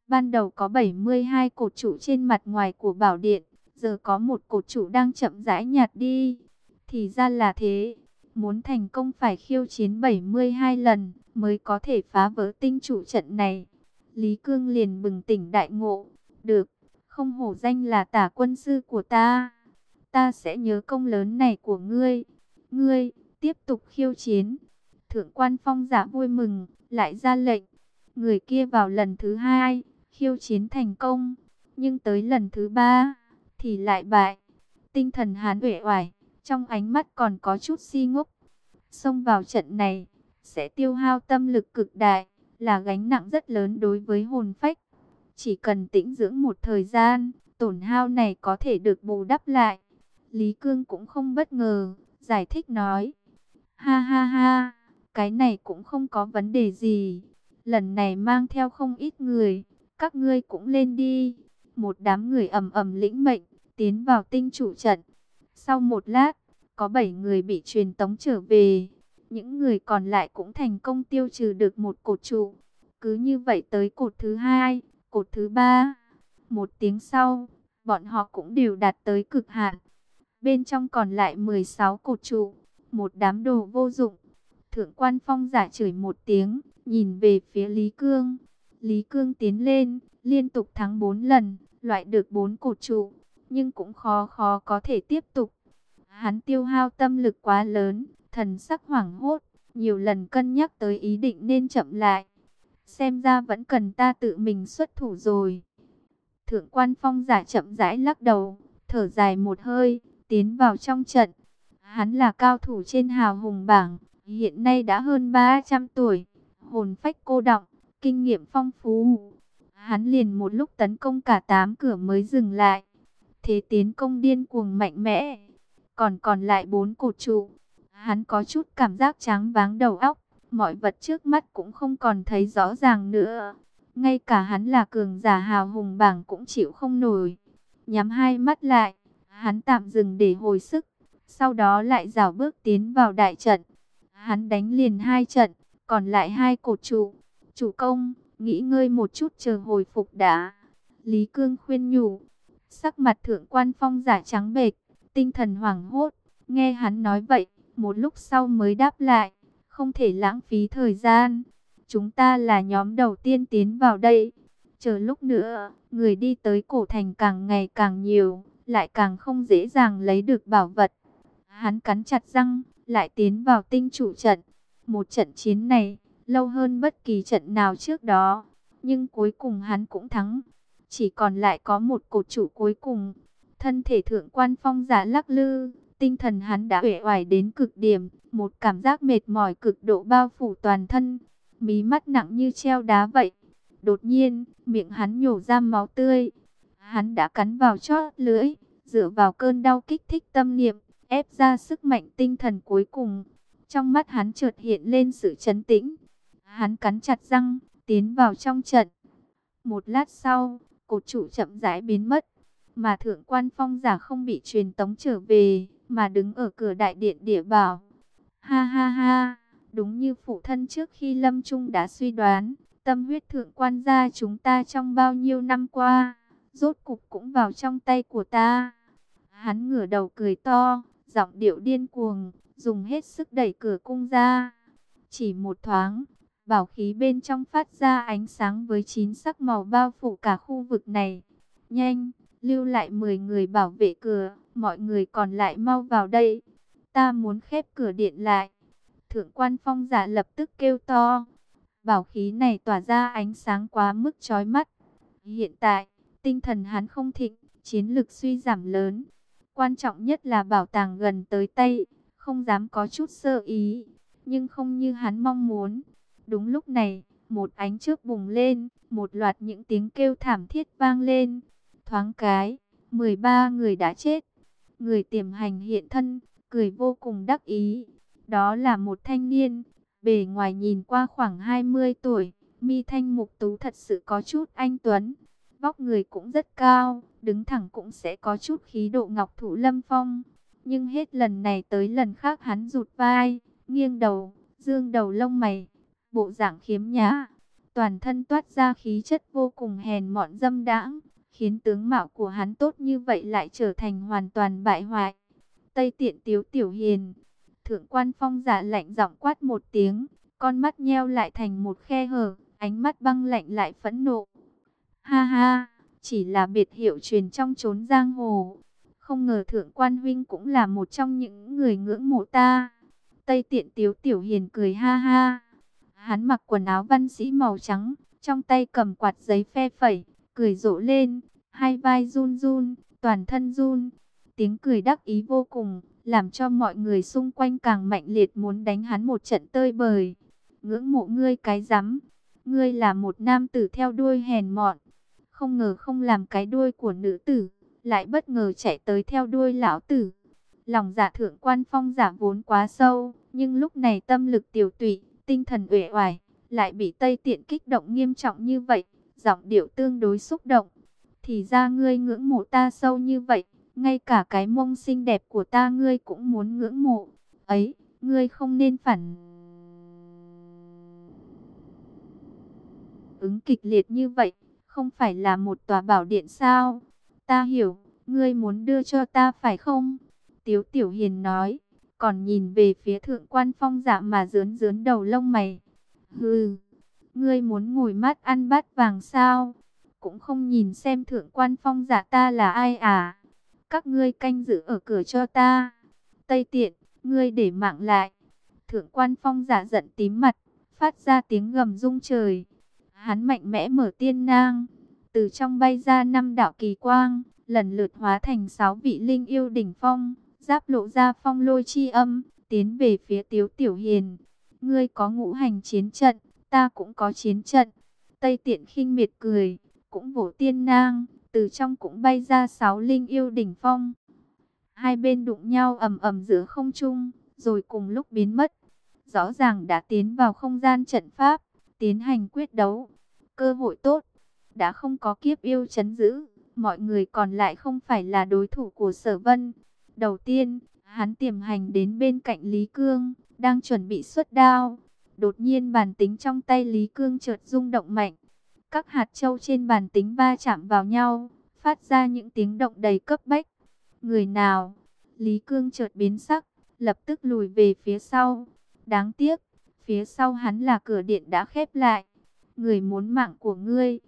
Ban đầu có 72 cột trụ trên mặt ngoài của bảo điện, giờ có một cột trụ đang chậm rãi nhạt đi. Thì ra là thế, muốn thành công phải khiêu chiến 72 lần mới có thể phá vỡ tinh trụ trận này. Lý Cương liền bừng tỉnh đại ngộ, được, không hổ danh là tả quân sư của ta. Ta sẽ nhớ công lớn này của ngươi. Ngươi, tiếp tục khiêu chiến. Thượng quan phong giả vui mừng, lại ra lệnh. Người kia vào lần thứ hai, khiêu chiến thành công. Nhưng tới lần thứ ba, thì lại bại. Tinh thần hán uể oải, trong ánh mắt còn có chút si ngốc. Xông vào trận này, sẽ tiêu hao tâm lực cực đại, là gánh nặng rất lớn đối với hồn phách. Chỉ cần tĩnh dưỡng một thời gian, tổn hao này có thể được bù đắp lại. Lý Cương cũng không bất ngờ, giải thích nói. Ha ha ha, cái này cũng không có vấn đề gì. Lần này mang theo không ít người, các ngươi cũng lên đi. Một đám người ầm ầm lĩnh mệnh, tiến vào tinh chủ trận. Sau một lát, có 7 người bị truyền tống trở về. Những người còn lại cũng thành công tiêu trừ được một cột trụ. Cứ như vậy tới cột thứ hai, cột thứ ba. Một tiếng sau, bọn họ cũng đều đạt tới cực hạn. Bên trong còn lại 16 cột trụ, một đám đồ vô dụng. Thượng quan phong giả chửi một tiếng, nhìn về phía Lý Cương. Lý Cương tiến lên, liên tục thắng 4 lần, loại được 4 cột trụ, nhưng cũng khó khó có thể tiếp tục. Hắn tiêu hao tâm lực quá lớn, thần sắc hoảng hốt, nhiều lần cân nhắc tới ý định nên chậm lại. Xem ra vẫn cần ta tự mình xuất thủ rồi. Thượng quan phong giả chậm rãi lắc đầu, thở dài một hơi, tiến vào trong trận. Hắn là cao thủ trên hào hùng bảng, hiện nay đã hơn 300 tuổi, hồn phách cô đọng, kinh nghiệm phong phú. Hắn liền một lúc tấn công cả tám cửa mới dừng lại. Thế tiến công điên cuồng mạnh mẽ. Còn còn lại bốn cột trụ. Hắn có chút cảm giác trắng váng đầu óc. Mọi vật trước mắt cũng không còn thấy rõ ràng nữa. Ngay cả hắn là cường giả hào hùng bảng cũng chịu không nổi. Nhắm hai mắt lại, hắn tạm dừng để hồi sức. Sau đó lại rảo bước tiến vào đại trận. Hắn đánh liền hai trận, còn lại hai cột trụ. Chủ công, nghỉ ngơi một chút chờ hồi phục đã. Lý Cương khuyên nhủ, sắc mặt thượng quan phong giả trắng bệch, tinh thần hoảng hốt. Nghe hắn nói vậy, một lúc sau mới đáp lại, không thể lãng phí thời gian. Chúng ta là nhóm đầu tiên tiến vào đây. Chờ lúc nữa, người đi tới cổ thành càng ngày càng nhiều, lại càng không dễ dàng lấy được bảo vật. Hắn cắn chặt răng, lại tiến vào tinh chủ trận. Một trận chiến này, lâu hơn bất kỳ trận nào trước đó, nhưng cuối cùng hắn cũng thắng. Chỉ còn lại có một cột trụ cuối cùng. Thân thể thượng quan phong giả lắc lư, tinh thần hắn đã uể oải đến cực điểm, một cảm giác mệt mỏi cực độ bao phủ toàn thân, mí mắt nặng như treo đá vậy. Đột nhiên, miệng hắn nhổ ra máu tươi. Hắn đã cắn vào chót lưỡi, dựa vào cơn đau kích thích tâm niệm, ép ra sức mạnh tinh thần cuối cùng. Trong mắt hắn chợt hiện lên sự chấn tĩnh. Hắn cắn chặt răng, tiến vào trong trận. Một lát sau, cột trụ chậm rãi biến mất, mà thượng quan phong giả không bị truyền tống trở về, mà đứng ở cửa đại điện địa bảo. Ha ha ha, đúng như phụ thân trước khi lâm trung đã suy đoán, tâm huyết thượng quan gia chúng ta trong bao nhiêu năm qua, rốt cục cũng vào trong tay của ta. Hắn ngửa đầu cười to, giọng điệu điên cuồng, dùng hết sức đẩy cửa cung ra. Chỉ một thoáng, bảo khí bên trong phát ra ánh sáng với chín sắc màu bao phủ cả khu vực này. Nhanh, lưu lại 10 người bảo vệ cửa, mọi người còn lại mau vào đây. Ta muốn khép cửa điện lại. Thượng quan phong giả lập tức kêu to. Bảo khí này tỏa ra ánh sáng quá mức chói mắt. Hiện tại, tinh thần hắn không thịnh, chiến lực suy giảm lớn. Quan trọng nhất là bảo tàng gần tới tay, không dám có chút sơ ý, nhưng không như hắn mong muốn. Đúng lúc này, một ánh chớp bùng lên, một loạt những tiếng kêu thảm thiết vang lên. Thoáng cái, 13 người đã chết. Người tiềm hành hiện thân, cười vô cùng đắc ý. Đó là một thanh niên, bề ngoài nhìn qua khoảng 20 tuổi, mi thanh mục tú thật sự có chút anh tuấn. Vóc người cũng rất cao, đứng thẳng cũng sẽ có chút khí độ ngọc thụ lâm phong. Nhưng hết lần này tới lần khác hắn rụt vai, nghiêng đầu, dương đầu lông mày, bộ dạng khiếm nhã. Toàn thân toát ra khí chất vô cùng hèn mọn dâm đãng, khiến tướng mạo của hắn tốt như vậy lại trở thành hoàn toàn bại hoại. Tây tiện tiếu tiểu hiền, thượng quan phong giả lạnh giọng quát một tiếng, con mắt nheo lại thành một khe hở, ánh mắt băng lạnh lại phẫn nộ. Ha ha, chỉ là biệt hiệu truyền trong chốn giang hồ. Không ngờ thượng quan huynh cũng là một trong những người ngưỡng mộ ta. Tây tiện tiếu tiểu hiền cười ha ha. Hắn mặc quần áo văn sĩ màu trắng, trong tay cầm quạt giấy phe phẩy, cười rộ lên, hai vai run run, toàn thân run. Tiếng cười đắc ý vô cùng, làm cho mọi người xung quanh càng mạnh liệt muốn đánh hắn một trận tơi bời. Ngưỡng mộ ngươi cái rắm, ngươi là một nam tử theo đuôi hèn mọn, không ngờ không làm cái đuôi của nữ tử, lại bất ngờ chạy tới theo đuôi lão tử. Lòng giả thượng quan phong giả vốn quá sâu, nhưng lúc này tâm lực tiểu tụy, tinh thần uể oải, lại bị Tây Tiện kích động nghiêm trọng như vậy, giọng điệu tương đối xúc động. Thì ra ngươi ngưỡng mộ ta sâu như vậy, ngay cả cái mông xinh đẹp của ta ngươi cũng muốn ngưỡng mộ. Ấy, ngươi không nên phản ứng kịch liệt như vậy, không phải là một tòa bảo điện sao? Ta hiểu, ngươi muốn đưa cho ta phải không? Tiếu Tiểu Hiền nói, còn nhìn về phía thượng quan phong dạ mà dướn dướn đầu lông mày. Hừ, ngươi muốn ngồi mắt ăn bát vàng sao? Cũng không nhìn xem thượng quan phong giả ta là ai à? Các ngươi canh giữ ở cửa cho ta. Tây tiện, ngươi để mạng lại. Thượng quan phong giả giận tím mặt, phát ra tiếng gầm rung trời. Hắn mạnh mẽ mở tiên nang, từ trong bay ra năm đạo kỳ quang, lần lượt hóa thành sáu vị linh yêu đỉnh phong, giáp lộ ra phong lôi chi âm, tiến về phía Tiếu Tiểu Hiền. Ngươi có ngũ hành chiến trận, ta cũng có chiến trận. Tây Tiện khinh miệt cười, cũng vỗ tiên nang, từ trong cũng bay ra sáu linh yêu đỉnh phong. Hai bên đụng nhau ầm ầm giữa không trung, rồi cùng lúc biến mất. Rõ ràng đã tiến vào không gian trận pháp, tiến hành quyết đấu. Cơ hội tốt, đã không có kiếp yêu chấn giữ, mọi người còn lại không phải là đối thủ của sở vân. Đầu tiên, hắn tiềm hành đến bên cạnh Lý Cương, đang chuẩn bị xuất đao. Đột nhiên bàn tính trong tay Lý Cương chợt rung động mạnh. Các hạt châu trên bàn tính va chạm vào nhau, phát ra những tiếng động đầy cấp bách. Người nào? Lý Cương chợt biến sắc, lập tức lùi về phía sau. Đáng tiếc, phía sau hắn là cửa điện đã khép lại. Người muốn mạng của ngươi.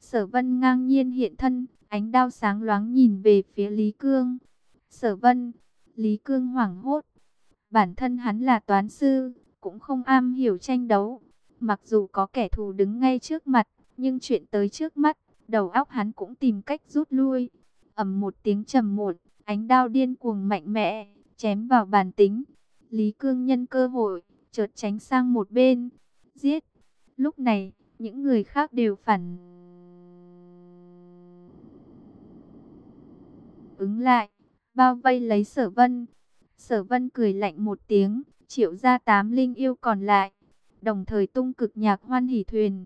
Sở Vân ngang nhiên hiện thân, ánh đao sáng loáng nhìn về phía Lý Cương. Sở Vân, Lý Cương hoảng hốt. Bản thân hắn là toán sư, cũng không am hiểu tranh đấu. Mặc dù có kẻ thù đứng ngay trước mặt, nhưng chuyện tới trước mắt, đầu óc hắn cũng tìm cách rút lui. ầm một tiếng trầm một, ánh đao điên cuồng mạnh mẽ, chém vào bàn tính. Lý Cương nhân cơ hội, chợt tránh sang một bên, giết. Lúc này, những người khác đều phản ứng lại, bao vây lấy sở vân. Sở vân cười lạnh một tiếng, triệu ra tám linh yêu còn lại, đồng thời tung cực nhạc hoan hỷ thuyền,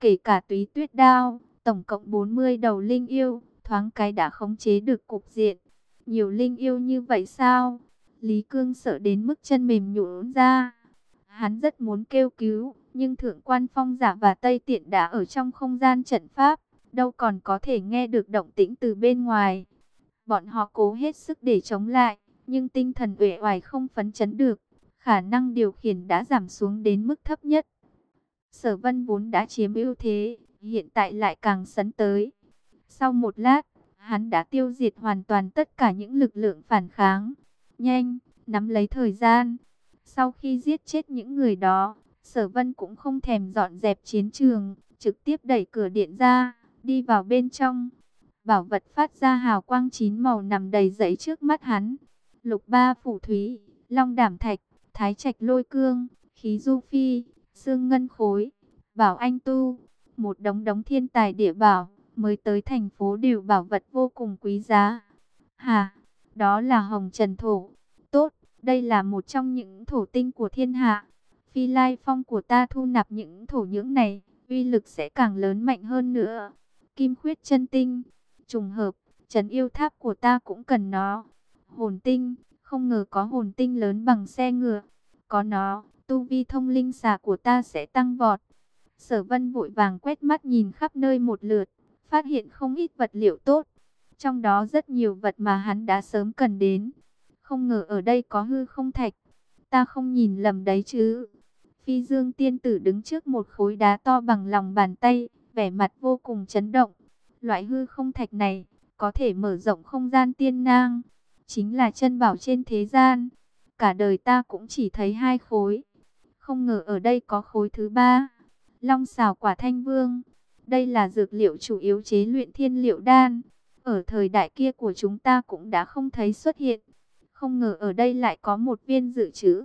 kể cả túy tuyết đao, tổng cộng 40 đầu linh yêu, thoáng cái đã khống chế được cục diện. Nhiều linh yêu như vậy sao? Lý Cương sợ đến mức chân mềm nhũn ra. Hắn rất muốn kêu cứu, nhưng thượng quan phong giả và Tây Tiện đã ở trong không gian trận pháp, đâu còn có thể nghe được động tĩnh từ bên ngoài. Bọn họ cố hết sức để chống lại, nhưng tinh thần uể oải không phấn chấn được, khả năng điều khiển đã giảm xuống đến mức thấp nhất. Sở Vân vốn đã chiếm ưu thế, hiện tại lại càng sấn tới. Sau một lát, hắn đã tiêu diệt hoàn toàn tất cả những lực lượng phản kháng. Nhanh, nắm lấy thời gian. Sau khi giết chết những người đó, Sở Vân cũng không thèm dọn dẹp chiến trường, trực tiếp đẩy cửa điện ra, đi vào bên trong. Bảo vật phát ra hào quang chín màu nằm đầy giấy trước mắt hắn. Lục ba phủ thúy, long đảm thạch, thái trạch lôi cương, khí du phi, xương ngân khối, bảo anh tu, một đống đống thiên tài địa bảo, mới tới thành phố đều bảo vật vô cùng quý giá. Hà, đó là hồng trần thổ. Tốt, đây là một trong những thổ tinh của thiên hạ. Phi lai phong của ta thu nạp những thổ nhưỡng này, uy lực sẽ càng lớn mạnh hơn nữa. Kim khuyết chân tinh, trùng hợp, trấn yêu tháp của ta cũng cần nó. Hồn tinh, không ngờ có hồn tinh lớn bằng xe ngựa. Có nó, tu vi thông linh xà của ta sẽ tăng vọt. Sở vân vội vàng quét mắt nhìn khắp nơi một lượt, phát hiện không ít vật liệu tốt. Trong đó rất nhiều vật mà hắn đã sớm cần đến. Không ngờ ở đây có hư không thạch. Ta không nhìn lầm đấy chứ. Phi dương tiên tử đứng trước một khối đá to bằng lòng bàn tay, vẻ mặt vô cùng chấn động. Loại hư không thạch này, có thể mở rộng không gian tiên nang. Chính là chân bảo trên thế gian. Cả đời ta cũng chỉ thấy hai khối. Không ngờ ở đây có khối thứ ba. Long xào quả thanh vương. Đây là dược liệu chủ yếu chế luyện thiên liệu đan. Ở thời đại kia của chúng ta cũng đã không thấy xuất hiện. Không ngờ ở đây lại có một viên dự trữ.